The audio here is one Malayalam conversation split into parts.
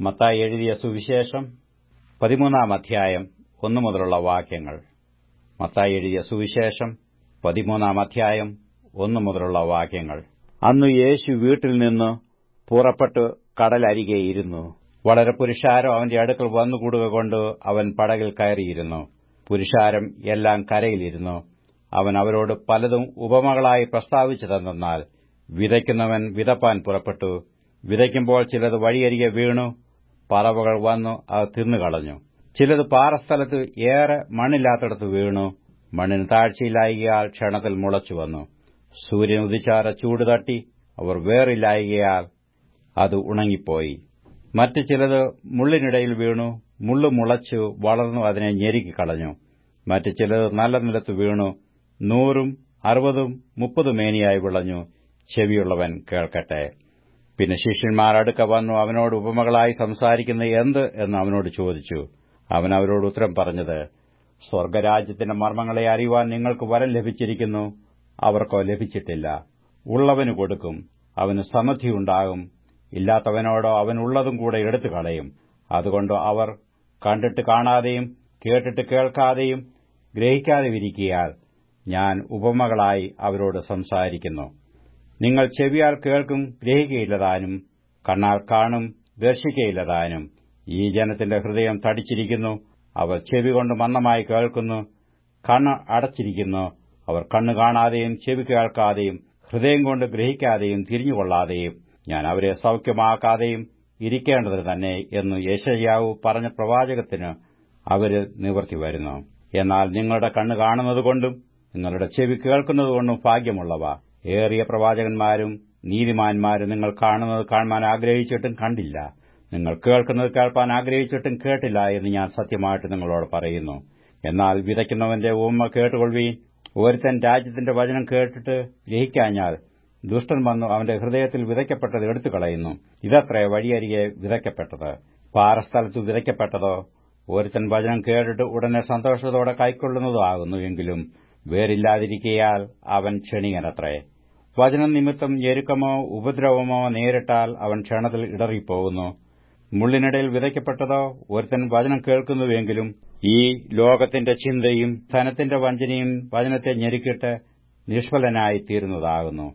മത്തായി എഴുതിയ സുവിശേഷം പതിമൂന്നാം അധ്യായം ഒന്നു മുതലുള്ള വാക്യങ്ങൾ. മത്തായി എഴുതിയ സുവിശേഷം പതിമൂന്നാം അധ്യായം ഒന്നു മുതലുള്ള വാക്യങ്ങൾ. അന്ന് യേശു വീട്ടിൽ നിന്ന് പുറപ്പെട്ട് കടലരികെയിരുന്നു വളരെ പുരുഷാരം അവന്റെ അടുക്കൽ വന്നുകൂടുക കൊണ്ട് അവൻ പടകിൽ കയറിയിരുന്നു. പുരുഷാരം എല്ലാം കരയിലിരുന്നു. അവൻ അവരോട് പലതും ഉപമകളായി പ്രസ്താവിച്ചു തന്നാൽ വിതയ്ക്കുന്നവൻ വിതപ്പാൻ പുറപ്പെട്ടു. വിതയ്ക്കുമ്പോൾ ചിലത് വഴിയരികെ വീണു. പറവകൾ വന്നു അത് തിന്നുകളഞ്ഞു ചിലത് പാറസ്ഥലത്ത് ഏറെ മണ്ണില്ലാത്തിടത്ത് വീണു. മണ്ണിന് താഴ്ചയിലായികയാൽ ക്ഷണത്തിൽ മുളച്ചു വന്നു. സൂര്യൻ ഉദിച്ചാറ ചൂട് തട്ടി അവർ വേറില്ലായികയാൽ അത് ഉണങ്ങിപ്പോയി. മറ്റു ചിലത് മുള്ളിനിടയിൽ വീണു മുള്ളു മുളച്ചു വളർന്നു അതിനെ ഞെരുക്കിക്കളഞ്ഞു മറ്റു ചിലത് നല്ല നിലത്ത് വീണു നൂറും അറുപതും മുപ്പത് മേനിയായി വിളഞ്ഞു. ചെവിയുള്ളവൻ കേൾക്കട്ടെ. പിന്നെ ശിഷ്യന്മാർ അടുക്ക വന്നു അവനോട് ഉപമകളായി സംസാരിക്കുന്ന എന്ത് എന്ന് അവനോട് ചോദിച്ചു. അവൻ അവരോട് ഉത്തരം പറഞ്ഞത് സ്വർഗരാജ്യത്തിന്റെ മർമ്മങ്ങളെ അറിയുവാൻ നിങ്ങൾക്ക് വരം ലഭിച്ചിരിക്കുന്നു. അവർക്കോ ലഭിച്ചിട്ടില്ല. ഉള്ളവന് കൊടുക്കും അവന് സമൃദ്ധിയുണ്ടാകും ഇല്ലാത്തവനോടോ അവനുള്ളതും കൂടെ എടുത്തു കളയും. അതുകൊണ്ട് അവർ കണ്ടിട്ട് കാണാതെയും കേട്ടിട്ട് കേൾക്കാതെയും ഗ്രഹിക്കാതെ ഇരിക്കിയാൽ ഞാൻ ഉപമകളായി അവരോട് സംസാരിക്കുന്നു. നിങ്ങൾ ചെവിയാൽ കേൾക്കും ഗ്രഹിക്കയില്ലതാനും കണ്ണാൽ കാണും ദർശിക്കയില്ലതാനും. ഈ ജനത്തിന്റെ ഹൃദയം തടിച്ചിരിക്കുന്നു അവർ ചെവി കൊണ്ട് മന്ദമായി കേൾക്കുന്നു കണ്ണ് അടച്ചിരിക്കുന്നു. അവർ കണ്ണു കാണാതെയും ചെവി കേൾക്കാതെയും ഹൃദയം കൊണ്ട് ഗ്രഹിക്കാതെയും തിരിഞ്ഞുകൊള്ളാതെയും ഞാൻ അവരെ സൌഖ്യമാക്കാതെയും ഇരിക്കേണ്ടത് തന്നെ എന്ന് യേശയ്യാവു പറഞ്ഞ പ്രവാചകത്തിന് അവർ നിവർത്തി വരുന്നു. എന്നാൽ നിങ്ങളുടെ കണ്ണ് കാണുന്നതുകൊണ്ടും നിങ്ങളുടെ ചെവി കേൾക്കുന്നതുകൊണ്ടും ഭാഗ്യമുള്ളവ. ഏറിയ പ്രവാചകന്മാരും നീതിമാന്മാരും നിങ്ങൾ കാണുന്നത് കാണുവാൻ ആഗ്രഹിച്ചിട്ടും കണ്ടില്ല. നിങ്ങൾ കേൾക്കുന്നത് കേൾപ്പാൻ ആഗ്രഹിച്ചിട്ടും കേട്ടില്ല എന്ന് ഞാൻ സത്യമായിട്ട് നിങ്ങളോട് പറയുന്നു. എന്നാൽ വിതയ്ക്കുന്നവന്റെ ഉമ്മ കേട്ടുകൊള്ളുവീൻ. ഒരുത്തൻ രാജ്യത്തിന്റെ വചനം കേട്ടിട്ട് ഗ്രഹിക്കാഞ്ഞാൽ ദുഷ്ടൻ വന്നു അവന്റെ ഹൃദയത്തിൽ വിതയ്ക്കപ്പെട്ടത് എടുത്തു കളയുന്നു ഇതത്രേ വഴിയരികെ വിതയ്ക്കപ്പെട്ടത്. പാറസ്ഥലത്ത് വിതയ്ക്കപ്പെട്ടതോ? ഒരുത്തൻ വചനം കേട്ടിട്ട് ഉടനെ സന്തോഷത്തോടെ കൈക്കൊള്ളുന്നതാകുന്നു എങ്കിലും വേറില്ലാതിരിക്കയാൽ അവൻ ക്ഷണികനത്രേ. വചനം നിമിത്തം ഞെരുക്കമോ ഉപദ്രവമോ നേരിട്ടാൽ അവൻ ക്ഷണത്തിൽ ഇടറിപ്പോകുന്നു. മുള്ളിനിടയിൽ വിതയ്ക്കപ്പെട്ടതോ ഒരുത്തൻ വചനം കേൾക്കുന്നുവെങ്കിലും ഈ ലോകത്തിന്റെ ചിന്തയും ധനത്തിന്റെ വഞ്ചനയും വചനത്തെ ഞെരുക്കിട്ട് നിഷ്ഫലനായി തീരുന്നതാകുന്നു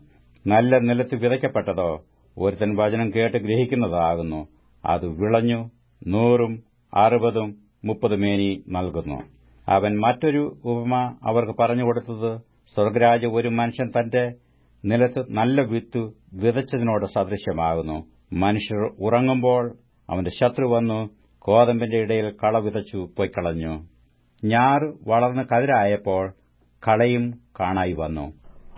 നല്ല നിലത്ത് വിതയ്ക്കപ്പെട്ടതോ ഒരുത്തൻ വചനം കേട്ട് ഗ്രഹിക്കുന്നതാകുന്നു. അത് വിളഞ്ഞു നൂറും അറുപതും മുപ്പത് മേനി നൽകുന്നു. അവൻ മറ്റൊരു ഉപമ അവർക്ക് പറഞ്ഞുകൊടുത്തത് സ്വർഗരാജ് ഒരു മനുഷ്യൻ തന്റെ നിലത്ത് നല്ല വിത്ത് വിതച്ചതിനോട് സദൃശ്യമാകുന്നു. മനുഷ്യർ ഉറങ്ങുമ്പോൾ അവന്റെ ശത്രു വന്നു കോതമ്പിന്റെ ഇടയിൽ കള വിതച്ചു പൊയ്ക്കളഞ്ഞു. ഞാറ് വളർന്ന് കതിരായപ്പോൾ കളയും കാണായി വന്നു.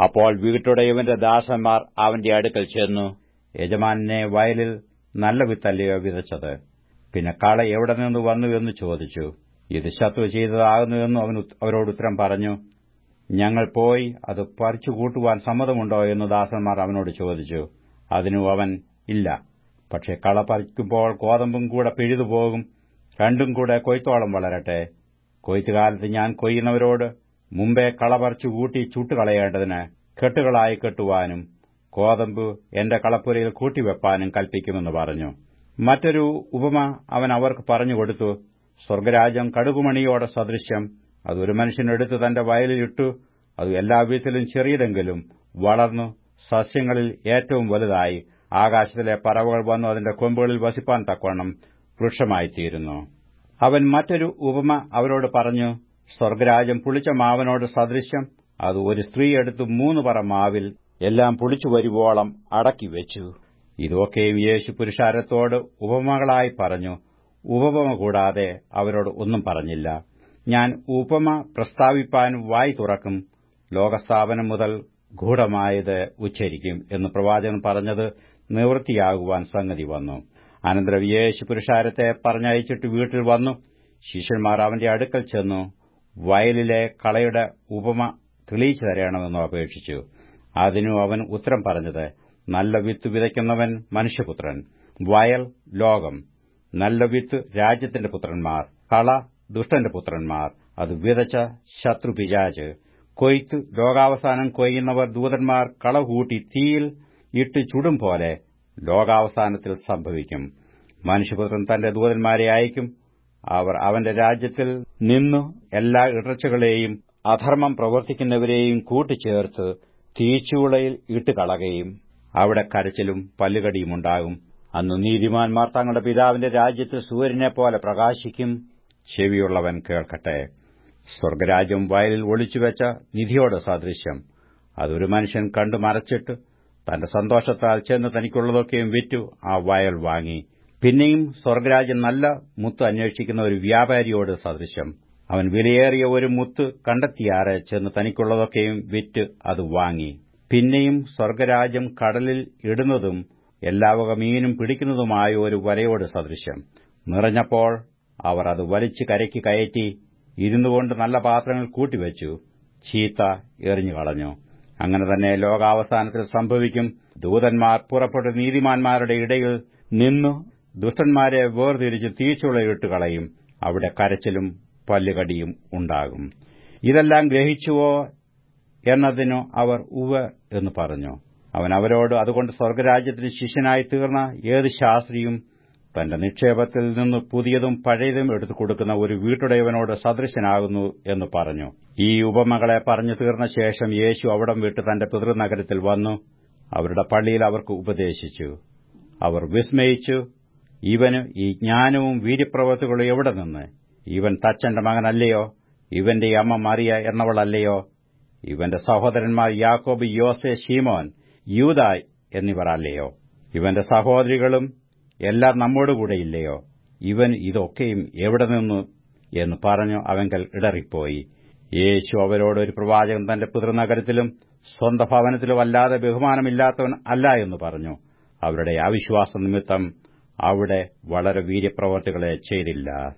അപ്പോൾ വീട്ടുടയവന്റെ ദാസന്മാർ അവന്റെ അടുക്കൽ ചെന്നു. യജമാനെ വയലിൽ നല്ല വിത്തല്ലയോ വിതച്ചത്. പിന്നെ കള എവിടെ നിന്ന് വന്നു എന്ന് ചോദിച്ചു. ഇത് ശത്രു ചെയ്തതാകുന്നുവെന്നും അവൻ അവരോട് ഉത്തരം പറഞ്ഞു. ഞങ്ങൾ പോയി അത് പറിച്ചു കൂട്ടുവാൻ സമ്മതമുണ്ടോ എന്ന് ദാസന്മാർ അവനോട് ചോദിച്ചു. അതിനു അവൻ ഇല്ല. പക്ഷെ കള പറിക്കുമ്പോൾ കോതമ്പും കൂടെ പിഴുതുപോകും രണ്ടും കൂടെ കൊയ്ത്തോളം വളരട്ടെ. കൊയ്ത്തുകാലത്ത് ഞാൻ കൊയ്യുന്നവരോട് മുമ്പേ കള പറിച്ചു കൂട്ടി ചുട്ടുകളയേണ്ടതിന് കെട്ടുകളായി കെട്ടുവാനും കോതമ്പ് എന്റെ കളപ്പുരയിൽ കൂട്ടിവെപ്പാനും കൽപ്പിക്കുമെന്ന് പറഞ്ഞു. മറ്റൊരു ഉപമ അവൻ അവർക്ക് പറഞ്ഞുകൊടുത്തു സ്വർഗരാജ്യം കടുകുമണിയോടെ സദൃശ്യം. അത് ഒരു മനുഷ്യനെടുത്ത് തന്റെ വയലിലിട്ടു. അത് എല്ലാ വീട്ടിലും ചെറിയതെങ്കിലും വളർന്നു സസ്യങ്ങളിൽ ഏറ്റവും വലുതായി. ആകാശത്തിലെ പറവകൾ വന്നു അതിന്റെ കൊമ്പുകളിൽ വസിപ്പാൻ തക്കവണ്ണം വൃക്ഷമായിത്തീരുന്നു. അവൻ മറ്റൊരു ഉപമ അവരോട് പറഞ്ഞു സ്വർഗരാജ്യം പുളിച്ച മാവനോട് സദൃശ്യം. അത് ഒരു സ്ത്രീ എടുത്ത് മൂന്ന് പറ മാവിൽ എല്ലാം പുളിച്ചു വരുവോളം അടക്കിവെച്ചു ഇതൊക്കെയും യേശു പുരുഷാരത്തോട് ഉപമകളായി പറഞ്ഞു. ഉപമ കൂടാതെ അവരോട് ഒന്നും പറഞ്ഞില്ല. ഞാൻ ഉപമ പ്രസ്താവിപ്പാൻ വായി തുറക്കും. ലോകസ്ഥാപനം മുതൽ ഗൂഢമായത് ഉച്ചരിക്കും എന്ന് പ്രവാചകൻ പറഞ്ഞത് നിവൃത്തിയാകുവാൻ സംഗതി വന്നു. അനന്തരം പുരുഷാരത്തെ പറഞ്ഞയച്ചിട്ട് വീട്ടിൽ വന്നു. ശിഷ്യന്മാർ അവന്റെ അടുക്കൽ ചെന്നു. വയലിലെ കളയുടെ ഉപമ തെളിയിച്ചു തരണമെന്നു അപേക്ഷിച്ചു. അതിനു അവൻ ഉത്തരം പറഞ്ഞത് നല്ല വിത്ത് വിതയ്ക്കുന്നവൻ മനുഷ്യപുത്രൻ വയൽ ലോകം നല്ല വിത്ത് രാജ്യത്തിന്റെ പുത്രന്മാർ കള ദുഷ്ടന്റെ പുത്രന്മാർ. അത് വിതച്ച ശത്രു കൊയ്ത്ത് ലോകാവസാനം കൊയ്യുന്നവർ ദൂതന്മാർ കളകൂട്ടി തീയിൽ ഇട്ട് ചുടും പോലെ ലോകാവസാനത്തിൽ സംഭവിക്കും. മനുഷ്യപുത്രൻ തന്റെ ദൂതന്മാരെ അയക്കും. അവർ അവന്റെ രാജ്യത്തിൽ നിന്നു എല്ലാ ഇടർച്ചകളെയും അധർമ്മം പ്രവർത്തിക്കുന്നവരെയും കൂട്ടിച്ചേർത്ത് തീച്ചുളയിൽ ഇട്ടുകളകയും അവിടെ കരച്ചിലും പല്ലുകടിയും ഉണ്ടാകും. അന്ന് നീതിമാന്മാർ തങ്ങളുടെ പിതാവിന്റെ രാജ്യത്ത് സൂര്യനെ പോലെ പ്രകാശിക്കും. ചെവിയുള്ളവൻ കേൾക്കട്ടെ. സ്വർഗരാജ്യം വയലിൽ ഒളിച്ചുവെച്ച നിധിയോട് സാദൃശ്യം. അതൊരു മനുഷ്യൻ കണ്ടു മറച്ചിട്ട് തന്റെ സന്തോഷത്താൽ ചെന്ന് തനിക്കുള്ളതൊക്കെയും വിറ്റു ആ വയൽ വാങ്ങി. പിന്നെയും സ്വർഗരാജ്യം നല്ല മുത്ത് അന്വേഷിക്കുന്ന ഒരു വ്യാപാരിയോട് സദൃശ്യം. അവൻ വിലയേറിയ ഒരു മുത്ത് കണ്ടെത്തിയാറെ ചെന്ന് തനിക്കുള്ളതൊക്കെയും വിറ്റ് അത് വാങ്ങി. പിന്നെയും സ്വർഗരാജ്യം കടലിൽ ഇടുന്നതും എല്ലാവക മീനും പിടിക്കുന്നതുമായ ഒരു വരയോട് സദൃശ്യം. നിറഞ്ഞപ്പോൾ അവർ അത് വലിച്ചു കരയ്ക്ക് കയറ്റി ഇരുന്നുകൊണ്ട് നല്ല പാത്രങ്ങൾ കൂട്ടിവെച്ചു. ചീത്ത എറിഞ്ഞു കളഞ്ഞു. അങ്ങനെ തന്നെ ലോകാവസാനത്തിൽ സംഭവിക്കും. ദൂതന്മാർ പുറപ്പെട്ട് നീതിമാന്മാരുടെ ഇടയിൽ നിന്നു ദുഷ്ടന്മാരെ വേർതിരിച്ച് തീച്ചുളയിട്ട് കളയും. അവിടെ കരച്ചിലും പല്ലുകടിയും ഉണ്ടാകും. ഇതെല്ലാം ഗ്രഹിച്ചുവോ എന്നതിനു അവർ ഉവ എന്ന് പറഞ്ഞു. അവൻ അവരോട് അതുകൊണ്ട് സ്വർഗരാജ്യത്തിന് ശിഷ്യനായി തീർന്ന ഏത് ശാസ്ത്രിയും തന്റെ നിക്ഷേപത്തിൽ നിന്ന് പുതിയതും പഴയതും എടുത്തു കൊടുക്കുന്ന ഒരു വീട്ടുടയവനോട് സദൃശനാകുന്നു എന്ന് പറഞ്ഞു. ഈ ഉപമകളെ പറഞ്ഞു തീർന്ന ശേഷം യേശു അവിടം വിട്ട് തന്റെ പിതൃനഗരത്തിൽ വന്നു. അവരുടെ പള്ളിയിൽ അവർക്ക് ഉപദേശിച്ചു. അവർ വിസ്മയിച്ചു. ഇവന് ഈ ജ്ഞാനവും വീര്യപ്രവൃത്തികളും എവിടെ നിന്ന്? ഇവൻ തച്ചന്റെ മകനല്ലയോ? ഇവന്റെ അമ്മ മറിയ എന്നവളല്ലയോ? ഇവന്റെ സഹോദരന്മാർ യാക്കോബ് യോസെ ഷീമോൻ യൂതായ് എന്നിവർ അല്ലയോ ഇവന്റെ സഹോദരികളും എല്ലാം നമ്മോടുകൂടെയില്ലയോ ഇവൻ ഇതൊക്കെയും എവിടെ നിന്നു? എന്ന് പറഞ്ഞു അവങ്കൽ ഇടറിപ്പോയി. യേശു അവരോട് ഒരു പ്രവാചകൻ തന്റെ പിതൃനഗരത്തിലും സ്വന്ത ഭവനത്തിലും അല്ലാതെ ബഹുമാനമില്ലാത്തവൻ അല്ല എന്ന് പറഞ്ഞു. അവരുടെ അവിശ്വാസ നിമിത്തം അവിടെ വളരെ വീര്യപ്രവർത്തികളെ ചെയ്തില്ല.